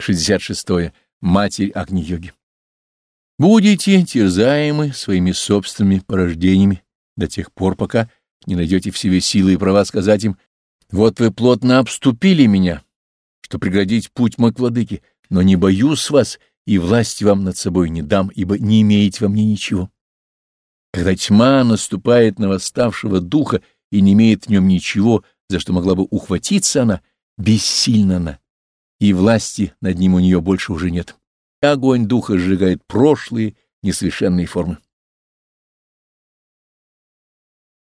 66. Матерь Агни-йоги. Будете терзаемы своими собственными порождениями до тех пор, пока не найдете в себе силы и права сказать им, «Вот вы плотно обступили меня, что преградить путь мой к владыке, но не боюсь вас и власти вам над собой не дам, ибо не имеете во мне ничего». Когда тьма наступает на восставшего духа и не имеет в нем ничего, за что могла бы ухватиться она, бессильна она, и власти над ним у нее больше уже нет огонь духа сжигает прошлые несовершенные формы.